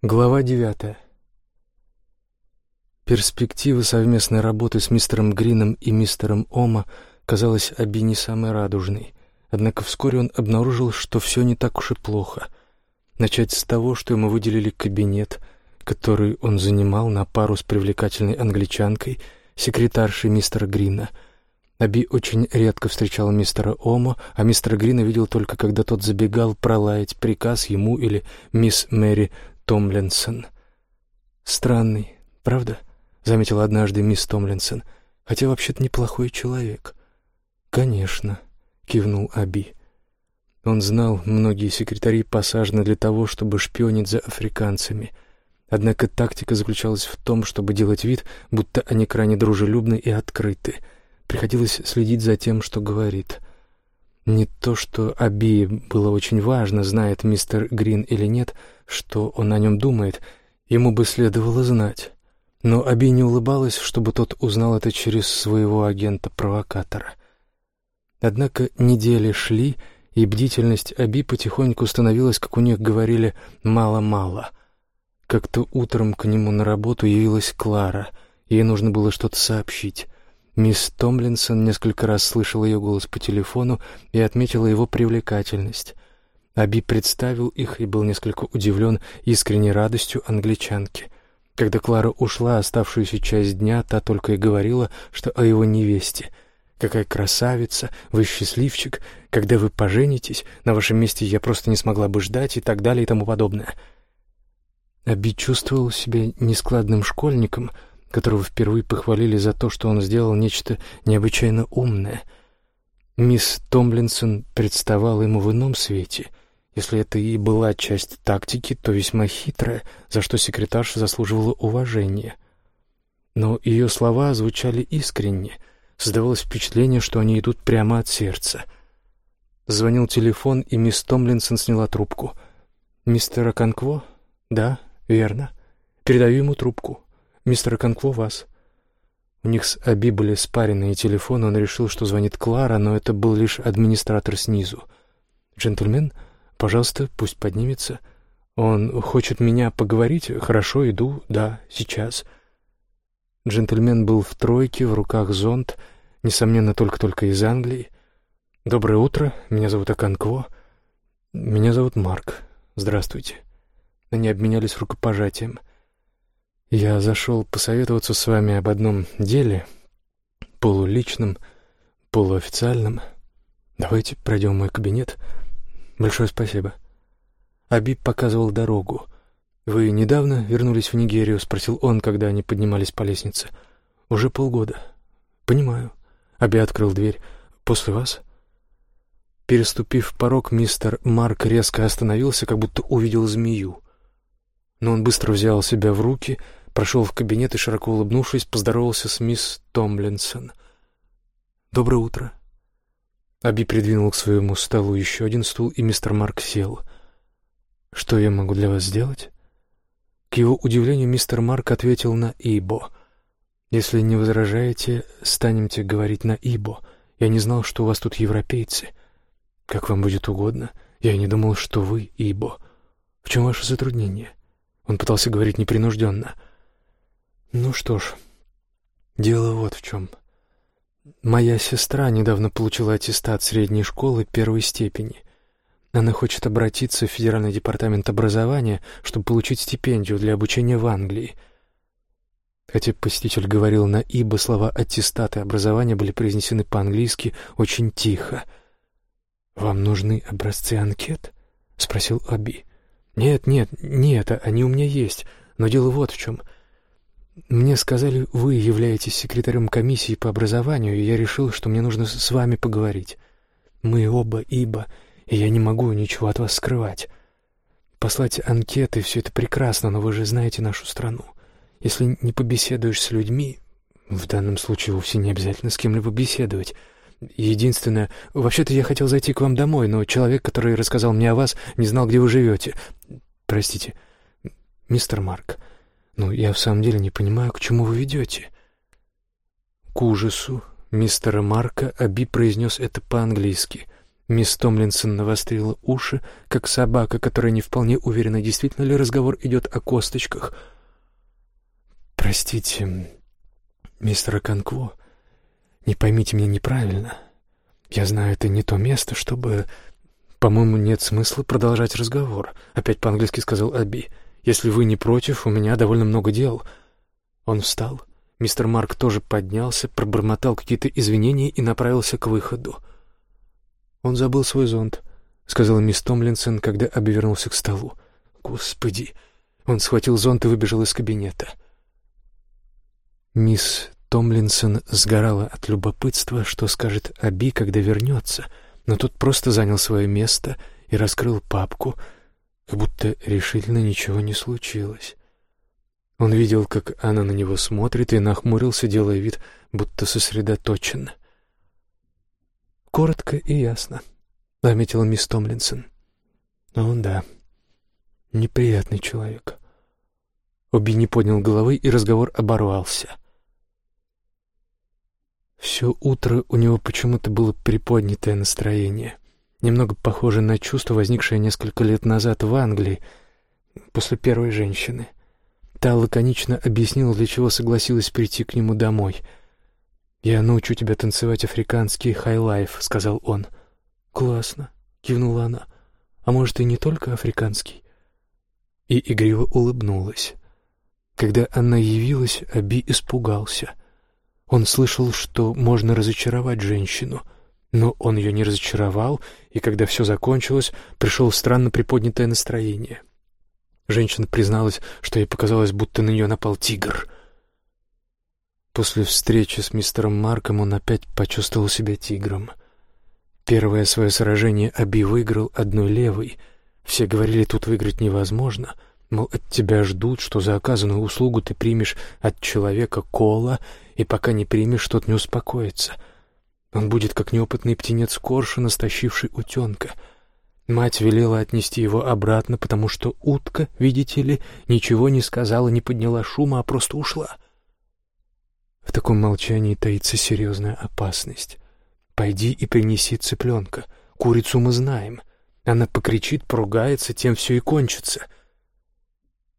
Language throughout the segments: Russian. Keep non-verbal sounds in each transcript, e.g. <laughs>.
Глава девятая. Перспектива совместной работы с мистером Грином и мистером Ома казалась Аби не самой радужной. Однако вскоре он обнаружил, что все не так уж и плохо. Начать с того, что ему выделили кабинет, который он занимал на пару с привлекательной англичанкой, секретаршей мистера Грина. Аби очень редко встречал мистера Омо, а мистера Грина видел только, когда тот забегал пролаять приказ ему или мисс Мэри Томлинсон. «Странный, правда?» — заметила однажды мисс Томлинсон. «Хотя вообще-то неплохой человек». «Конечно», — кивнул Аби. Он знал, многие секретари посажены для того, чтобы шпионить за африканцами. Однако тактика заключалась в том, чтобы делать вид, будто они крайне дружелюбны и открыты. Приходилось следить за тем, что говорит. Не то, что Аби было очень важно, знает мистер Грин или нет, что он о нем думает, ему бы следовало знать. Но Аби не улыбалась, чтобы тот узнал это через своего агента-провокатора. Однако недели шли, и бдительность Аби потихоньку становилась, как у них говорили, мало-мало. Как-то утром к нему на работу явилась Клара, ей нужно было что-то сообщить. Мисс Томлинсон несколько раз слышала ее голос по телефону и отметила его привлекательность. Аби представил их и был несколько удивлен искренней радостью англичанки. Когда Клара ушла, оставшуюся часть дня, та только и говорила, что о его невесте. «Какая красавица! Вы счастливчик! Когда вы поженитесь, на вашем месте я просто не смогла бы ждать» и так далее и тому подобное. Аби чувствовал себя нескладным школьником — которого впервые похвалили за то, что он сделал нечто необычайно умное. Мисс Томлинсон представала ему в ином свете. Если это и была часть тактики, то весьма хитрая, за что секретарша заслуживала уважения. Но ее слова звучали искренне. Создавалось впечатление, что они идут прямо от сердца. Звонил телефон, и мисс Томлинсон сняла трубку. «Мистер Аканкво?» «Да, верно. Передаю ему трубку». «Мистер Конкло вас». У них с Аби были спаренные телефоны, он решил, что звонит Клара, но это был лишь администратор снизу. «Джентльмен, пожалуйста, пусть поднимется. Он хочет меня поговорить? Хорошо, иду. Да, сейчас». Джентльмен был в тройке, в руках зонт, несомненно, только-только из Англии. «Доброе утро, меня зовут Аканкво. Меня зовут Марк. Здравствуйте». Они обменялись рукопожатием. Я зашел посоветоваться с вами об одном деле, полуличном, полуофициальном. Давайте пройдем мой кабинет. Большое спасибо. Абиб показывал дорогу. «Вы недавно вернулись в Нигерию?» — спросил он, когда они поднимались по лестнице. «Уже полгода». «Понимаю». Аби открыл дверь. «После вас?» Переступив порог, мистер Марк резко остановился, как будто увидел змею. Но он быстро взял себя в руки — прошел в кабинет и, широко улыбнувшись, поздоровался с мисс Томлинсон. «Доброе утро». Аби придвинул к своему столу еще один стул, и мистер Марк сел. «Что я могу для вас сделать?» К его удивлению мистер Марк ответил на «Ибо». «Если не возражаете, станемте говорить на «Ибо». Я не знал, что у вас тут европейцы. Как вам будет угодно. Я не думал, что вы «Ибо». В чем ваше затруднение?» Он пытался говорить непринужденно. Ну что ж, дело вот в чем. Моя сестра недавно получила аттестат средней школы первой степени. Она хочет обратиться в Федеральный департамент образования, чтобы получить стипендию для обучения в Англии. Хотя посетитель говорил на «ибо», слова «аттестат» и «образование» были произнесены по-английски очень тихо. «Вам нужны образцы анкет?» — спросил Аби. «Нет, нет, нет, они у меня есть, но дело вот в чем — мне сказали, вы являетесь секретарем комиссии по образованию, и я решил, что мне нужно с вами поговорить. Мы оба ибо, и я не могу ничего от вас скрывать. Послать анкеты — все это прекрасно, но вы же знаете нашу страну. Если не побеседуешь с людьми, в данном случае вовсе не обязательно с кем-либо беседовать. Единственное, вообще-то я хотел зайти к вам домой, но человек, который рассказал мне о вас, не знал, где вы живете. Простите, мистер Марк, «Ну, я в самом деле не понимаю, к чему вы ведете». К ужасу мистера Марка Аби произнес это по-английски. Мисс Томлинсон навострила уши, как собака, которая не вполне уверена, действительно ли разговор идет о косточках. «Простите, мистер Конкво, не поймите меня неправильно. Я знаю, это не то место, чтобы... По-моему, нет смысла продолжать разговор», — опять по-английски сказал Аби. «Если вы не против, у меня довольно много дел». Он встал. Мистер Марк тоже поднялся, пробормотал какие-то извинения и направился к выходу. «Он забыл свой зонт», — сказала мисс Томлинсон, когда обернулся к столу. «Господи!» Он схватил зонт и выбежал из кабинета. Мисс Томлинсон сгорала от любопытства, что скажет Аби, когда вернется, но тот просто занял свое место и раскрыл папку, как будто решительно ничего не случилось. Он видел, как она на него смотрит, и нахмурился, делая вид, будто сосредоточен. «Коротко и ясно», — заметила мисс Томлинсон. «Ну да, неприятный человек». Оби не поднял головы, и разговор оборвался. Все утро у него почему-то было приподнятое настроение, немного похоже на чувство, возникшее несколько лет назад в Англии, после первой женщины. Та лаконично объяснила, для чего согласилась прийти к нему домой. «Я научу тебя танцевать африканский highlife», — сказал он. «Классно», — кивнула она. «А может, и не только африканский?» И игриво улыбнулась. Когда она явилась, Аби испугался. Он слышал, что можно разочаровать женщину, но он ее не разочаровал, и когда все закончилось, пришел странно приподнятое настроение. Женщина призналась, что ей показалось, будто на нее напал тигр. После встречи с мистером Марком он опять почувствовал себя тигром. Первое свое сражение Аби выиграл одной левой. Все говорили, тут выиграть невозможно. Мол, от тебя ждут, что за оказанную услугу ты примешь от человека кола, и пока не примешь, тот не успокоится. Он будет как неопытный птенец коршуна, стащивший утенка — Мать велела отнести его обратно, потому что утка, видите ли, ничего не сказала, не подняла шума, а просто ушла. В таком молчании таится серьезная опасность. Пойди и принеси цыпленка. Курицу мы знаем. Она покричит, поругается, тем все и кончится.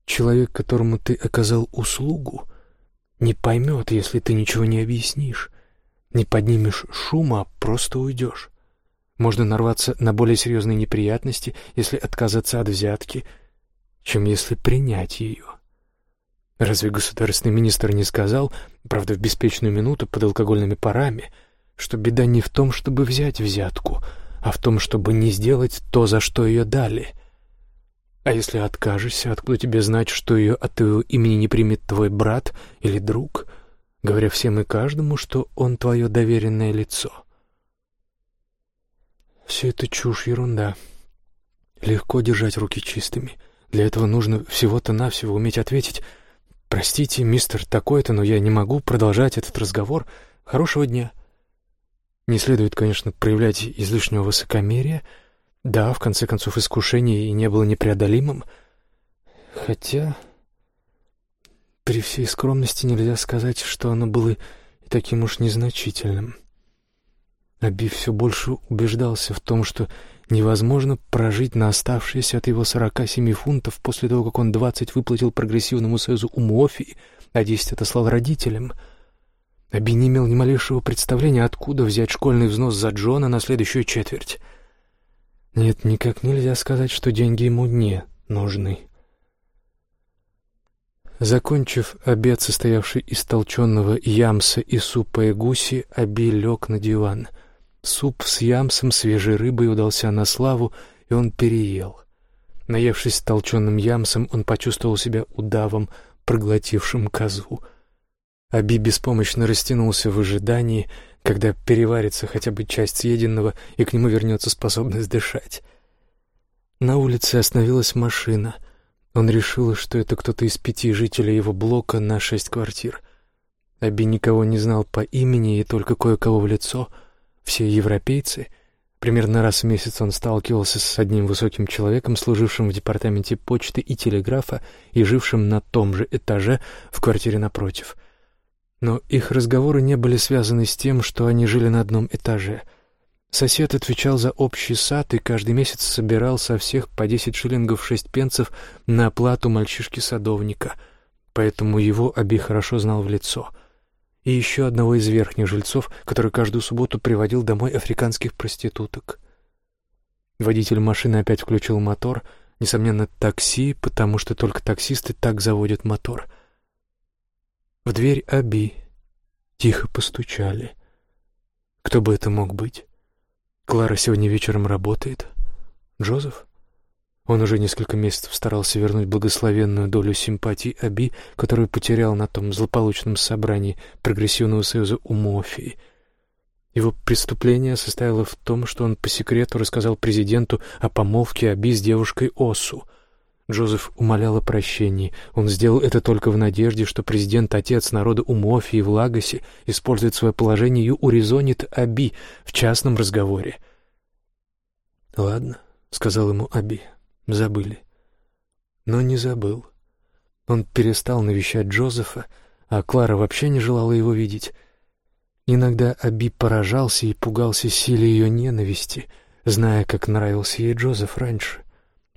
Человек, которому ты оказал услугу, не поймет, если ты ничего не объяснишь. Не поднимешь шума, просто уйдешь. Можно нарваться на более серьезные неприятности, если отказаться от взятки, чем если принять ее. Разве государственный министр не сказал, правда, в беспечную минуту под алкогольными парами, что беда не в том, чтобы взять взятку, а в том, чтобы не сделать то, за что ее дали? А если откажешься, откуда тебе знать, что ее от твоего имени не примет твой брат или друг, говоря всем и каждому, что он твое доверенное лицо?» Все это чушь, ерунда. Легко держать руки чистыми. Для этого нужно всего-то навсего уметь ответить «Простите, мистер такой-то, но я не могу продолжать этот разговор. Хорошего дня». Не следует, конечно, проявлять излишнего высокомерия. Да, в конце концов, искушение и не было непреодолимым. Хотя, при всей скромности нельзя сказать, что оно было и таким уж незначительным. Аби все больше убеждался в том, что невозможно прожить на оставшиеся от его сорока семи фунтов после того, как он двадцать выплатил прогрессивному союзу Умуофи, а десять отослал родителям. Аби не имел ни малейшего представления, откуда взять школьный взнос за Джона на следующую четверть. Нет, никак нельзя сказать, что деньги ему не нужны. Закончив обед, состоявший из толченого ямса и супа и гуси, Аби лег на диван — Суп с ямсом, свежей рыбой удался на славу, и он переел. Наевшись толченым ямсом, он почувствовал себя удавом, проглотившим козу. Аби беспомощно растянулся в ожидании, когда переварится хотя бы часть съеденного, и к нему вернется способность дышать. На улице остановилась машина. Он решил, что это кто-то из пяти жителей его блока на шесть квартир. Аби никого не знал по имени и только кое-кого в лицо — все европейцы. Примерно раз в месяц он сталкивался с одним высоким человеком, служившим в департаменте почты и телеграфа и жившим на том же этаже в квартире напротив. Но их разговоры не были связаны с тем, что они жили на одном этаже. Сосед отвечал за общий сад и каждый месяц собирал со всех по десять шиллингов шесть пенсов на оплату мальчишки-садовника, поэтому его Аби хорошо знал в лицо. И еще одного из верхних жильцов, который каждую субботу приводил домой африканских проституток. Водитель машины опять включил мотор, несомненно, такси, потому что только таксисты так заводят мотор. В дверь Аби тихо постучали. Кто бы это мог быть? Клара сегодня вечером работает. Джозеф? Он уже несколько месяцев старался вернуть благословенную долю симпатий Аби, которую потерял на том злополучном собрании Прогрессивного союза у Мофии. Его преступление состояло в том, что он по секрету рассказал президенту о помолвке Аби с девушкой Осу. Джозеф умолял о прощении. Он сделал это только в надежде, что президент, отец народа у Мофии в Лагосе, использует свое положение и урезонит Аби в частном разговоре. «Ладно», — сказал ему Аби, — «забыли». Но не забыл. Он перестал навещать Джозефа, а Клара вообще не желала его видеть. Иногда Аби поражался и пугался силе ее ненависти, зная, как нравился ей Джозеф раньше.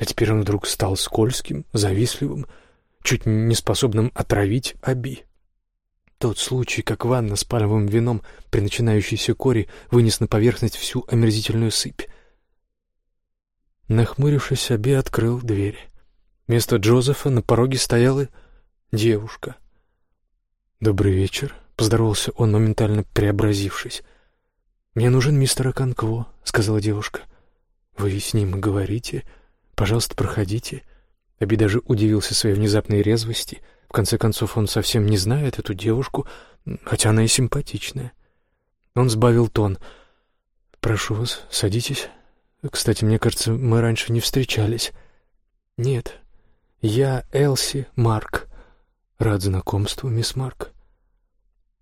А теперь он вдруг стал скользким, завистливым, чуть не способным отравить Аби. Тот случай, как ванна с пальмовым вином при начинающейся коре вынес на поверхность всю омерзительную сыпь. Нахмурившись, Аби открыл дверь. Вместо Джозефа на пороге стояла девушка. «Добрый вечер», — поздоровался он, моментально преобразившись. «Мне нужен мистер Аканкво», — сказала девушка. «Вы с ним говорите?» «Пожалуйста, проходите». Аби даже удивился своей внезапной резвости. В конце концов, он совсем не знает эту девушку, хотя она и симпатичная. Он сбавил тон. «Прошу вас, садитесь. Кстати, мне кажется, мы раньше не встречались». «Нет, я Элси Марк. Рад знакомству, мисс Марк».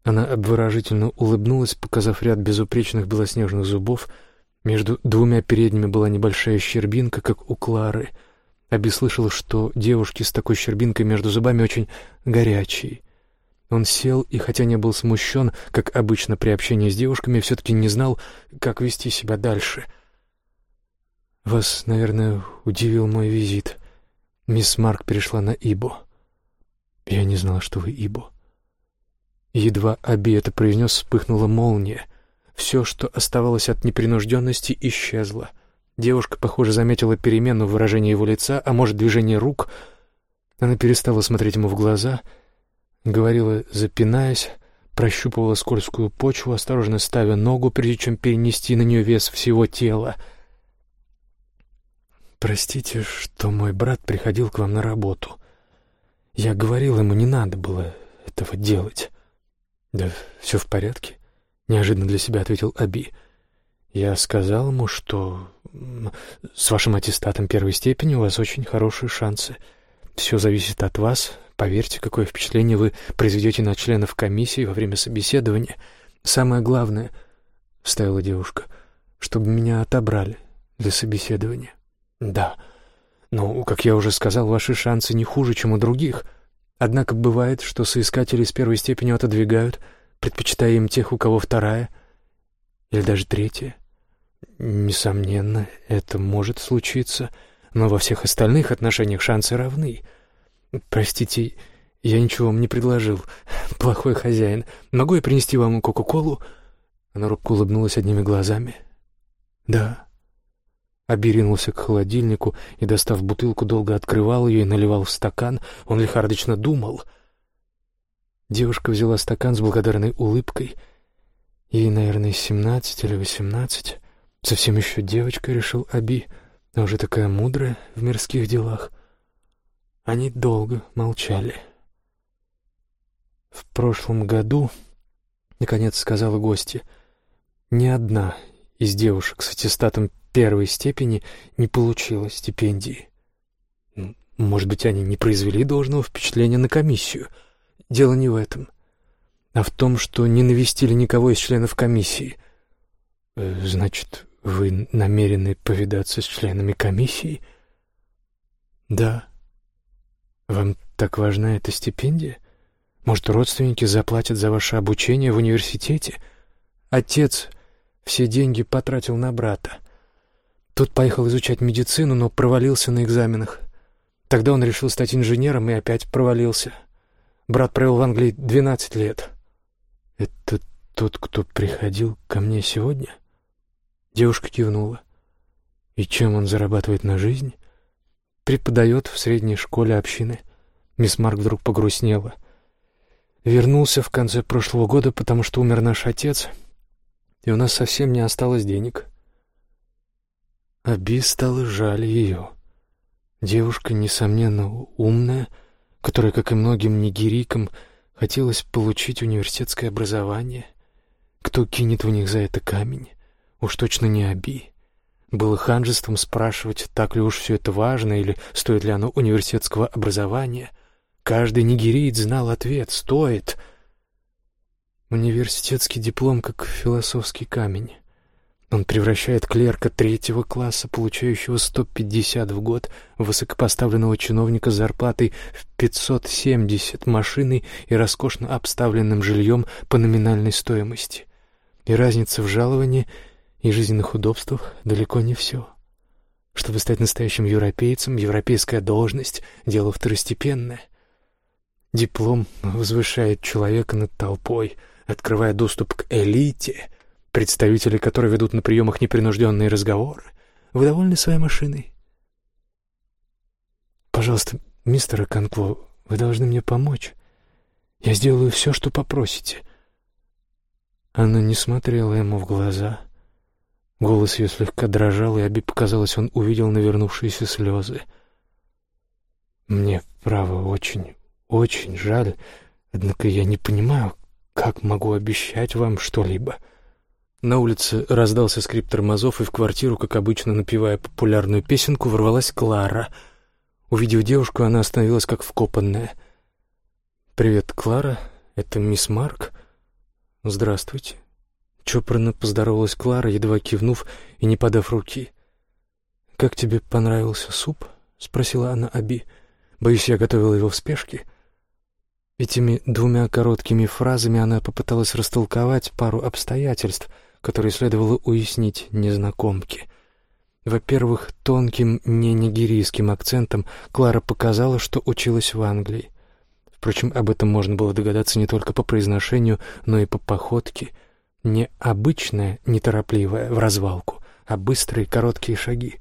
Она обворожительно улыбнулась, показав ряд безупречных белоснежных зубов — между двумя передними была небольшая щербинка, как у Клары. Аби слышал, что девушки с такой щербинкой между зубами очень горячие. Он сел и, хотя не был смущен, как обычно при общении с девушками, все-таки не знал, как вести себя дальше. «Вас, наверное, удивил мой визит». Мисс Марк перешла на Ибо. «Я не знала, что вы Ибо». Едва Аби это произнес, вспыхнула молния. Все, что оставалось от непринужденности, исчезло. Девушка, похоже, заметила перемену в выражении его лица, а может, движение рук. Она перестала смотреть ему в глаза, говорила, запинаясь, прощупывала скользкую почву, осторожно ставя ногу, прежде чем перенести на нее вес всего тела. «Простите, что мой брат приходил к вам на работу. Я говорил ему, не надо было этого делать. Да все в порядке неожиданно для себя ответил Аби. Я сказал ему, что с вашим аттестатом первой степени у вас очень хорошие шансы. Все зависит от вас. Поверьте, какое впечатление вы произведете на членов комиссии во время собеседования. Самое главное, — вставила девушка, — чтобы меня отобрали для собеседования. Да, но, как я уже сказал, ваши шансы не хуже, чем у других. Однако бывает, что соискатели с первой степенью отодвигают — предпочитая им тех, у кого вторая или даже третья. Несомненно, это может случиться, но во всех остальных отношениях шансы равны. Простите, я ничего вам не предложил. Плохой хозяин. Могу я принести вам Кока-Колу? Она робко улыбнулась одними глазами. Да. Оберинулся к холодильнику и, достав бутылку, долго открывал ее и наливал в стакан. Он лихорадочно думал — Девушка взяла стакан с благодарной улыбкой. Ей, наверное, семнадцать или восемнадцать. Совсем еще девочка, решил Аби, но уже такая мудрая в мирских делах. Они долго молчали. В прошлом году, наконец сказала гостья, ни одна из девушек с аттестатом первой степени не получила стипендии. Может быть, они не произвели должного впечатления на комиссию — Дело не в этом, а в том, что не навестили никого из членов комиссии. Э, значит, вы намерены повидаться с членами комиссии? Да. Вам так важна эта стипендия? Может, родственники заплатят за ваше обучение в университете? Отец Все деньги потратил на брата. Тот поехал изучать медицину, но провалился на экзаменах. Тогда он решил стать инженером и опять провалился. Брат провел в Англии двенадцать лет. «Это тот, кто приходил ко мне сегодня?» Девушка кивнула. «И чем он зарабатывает на жизнь?» «Преподает в средней школе общины». Мисс Марк вдруг погрустнела. «Вернулся в конце прошлого года, потому что умер наш отец, и у нас совсем не осталось денег». Аби стало жаль ее. Девушка, несомненно, умная, которая, как и многим нигерийкам, хотелось получить университетское образование. Кто кинет в них за это камень? Уж точно не Аби. Было ханжеством спрашивать, так ли уж все это важно или стоит ли оно университетского образования. Каждый нигериец знал ответ — стоит. Университетский диплом как философский камень. Он превращает клерка третьего класса, получающего 150 в год, высокопоставленного чиновника с зарплатой в 570 машиной и роскошно обставленным жильем по номинальной стоимости. И разница в жаловании и жизненных удобствах далеко не все. Чтобы стать настоящим европейцем, европейская должность — дело второстепенное. Диплом возвышает человека над толпой, открывая доступ к элите — представители которой ведут на приемах непринужденные разговоры. Вы довольны своей машиной? Пожалуйста, мистер Конкло, вы должны мне помочь. Я сделаю все, что попросите. Она не смотрела ему в глаза. Голос ее слегка дрожал, и Аби показалось, он увидел навернувшиеся слезы. «Мне, право, очень, очень жаль, однако я не понимаю, как могу обещать вам что-либо». На улице раздался скрип тормозов, и в квартиру, как обычно напевая популярную песенку, ворвалась Клара. Увидев девушку, она остановилась как вкопанная. «Привет, Клара. Это мисс Марк?» «Здравствуйте». Чопорно поздоровалась Клара, едва кивнув и не подав руки. «Как тебе понравился суп?» — спросила она Аби. «Боюсь, я готовила его в спешке». Этими двумя короткими фразами она попыталась растолковать пару обстоятельств — которые следовало уяснить незнакомке. Во-первых, тонким не-нигерийским акцентом Клара показала, что училась в Англии. Впрочем, об этом можно было догадаться не только по произношению, но и по походке. Не обычная, неторопливая, в развалку, а быстрые, короткие шаги.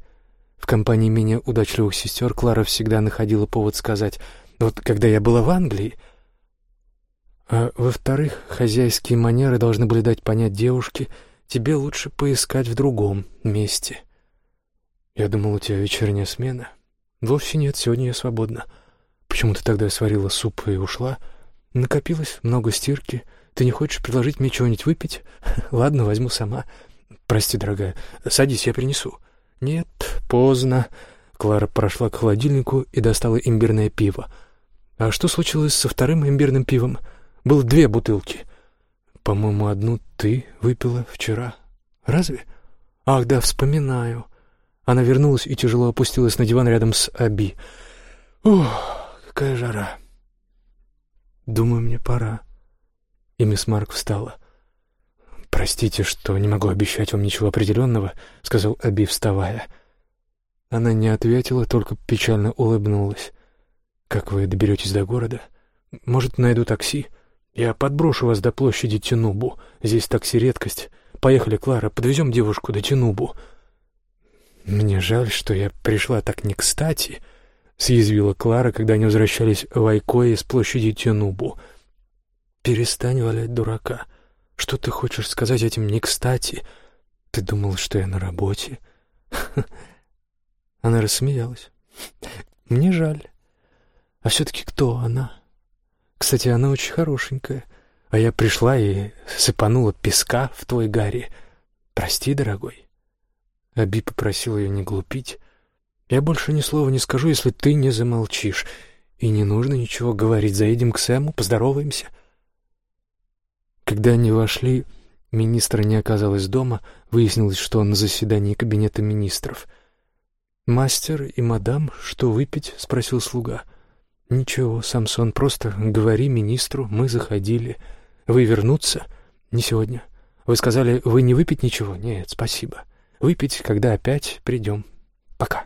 В компании менее удачливых сестер Клара всегда находила повод сказать «Вот когда я была в Англии...» А во-вторых, хозяйские манеры должны были дать понять девушке, тебе лучше поискать в другом месте. Я думал, у тебя вечерняя смена. Вовсе нет, сегодня я свободна. Почему ты тогда сварила суп и ушла? Накопилось много стирки. Ты не хочешь предложить мне чего-нибудь выпить? <laughs> Ладно, возьму сама. Прости, дорогая. Садись, я принесу. Нет, поздно. Клара прошла к холодильнику и достала имбирное пиво. А что случилось со вторым имбирным пивом? Было две бутылки. По-моему, одну ты выпила вчера. Разве? Ах, да, вспоминаю. Она вернулась и тяжело опустилась на диван рядом с Аби. Ух, какая жара. Думаю, мне пора. И мисс Марк встала. «Простите, что не могу обещать вам ничего определенного», — сказал Аби, вставая. Она не ответила, только печально улыбнулась. «Как вы доберетесь до города? Может, найду такси?» Я подброшу вас до площади Тянубу. Здесь такси редкость. Поехали, Клара, подвезем девушку до Тянубу. Мне жаль, что я пришла так не кстати, съязвила Клара, когда они возвращались в Айкое с площади Тянубу. Перестань валять дурака. Что ты хочешь сказать этим не кстати? Ты думал, что я на работе? <laughs> Она рассмеялась. Мне жаль. А все-таки кто она? Кстати, она очень хорошенькая. А я пришла и сыпанула песка в твой гарри. Прости, дорогой. Аби попросил ее не глупить. Я больше ни слова не скажу, если ты не замолчишь. И не нужно ничего говорить. Заедем к Сэму, поздороваемся. Когда они вошли, министра не оказалось дома. Выяснилось, что он на заседании кабинета министров. «Мастер и мадам, что выпить?» — спросил слуга. — «Ничего, Самсон, просто говори министру, мы заходили. Вы вернуться? Не сегодня. Вы сказали, вы не выпить ничего? Нет, спасибо. Выпить, когда опять придем. Пока.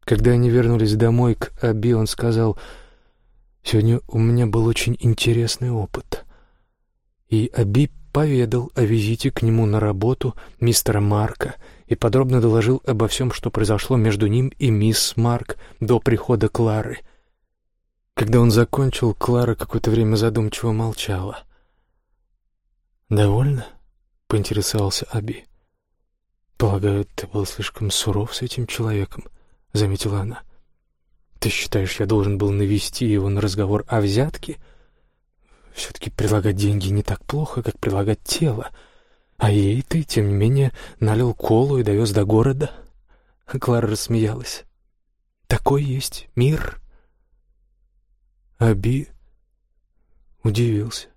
Когда они вернулись домой к Аби, он сказал, «Сегодня у меня был очень интересный опыт». И Аби поведал о визите к нему на работу мистера Марка и подробно доложил обо всем, что произошло между ним и мисс Марк до прихода Клары. Когда он закончил, Клара какое-то время задумчиво молчала. «Довольно?» — поинтересовался Аби. «Полагаю, ты был слишком суров с этим человеком», — заметила она. «Ты считаешь, я должен был навести его на разговор о взятке?» Все-таки прилагать деньги не так плохо, как прилагать тело. А ей ты, тем не менее, налил колу и довез до города. Клара рассмеялась. Такой есть мир. Аби удивился.